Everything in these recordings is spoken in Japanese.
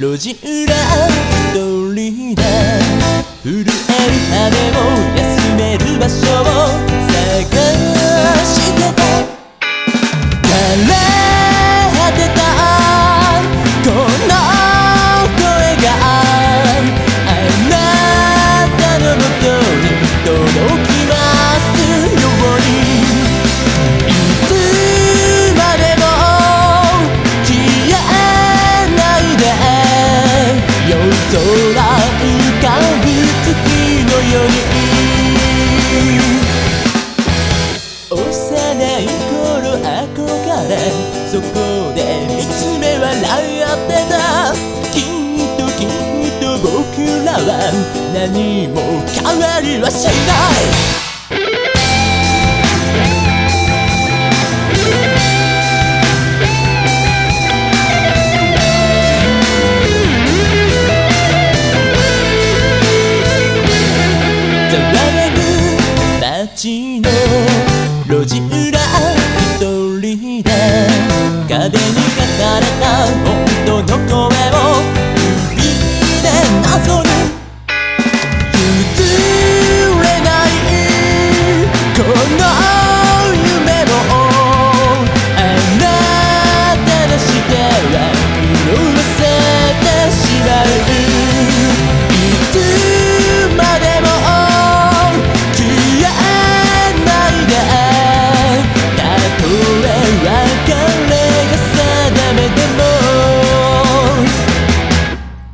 路地裏通りで震える羽を休める場所を空浮かぶ月のように幼い頃憧れそこで見つめ笑ってたきっときっと僕らは何も変わりはしない街の路地裏一人で壁に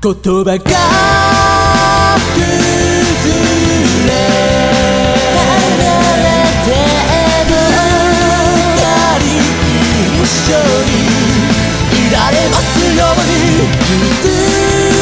言葉が崩れ離れても二人一緒にいられますように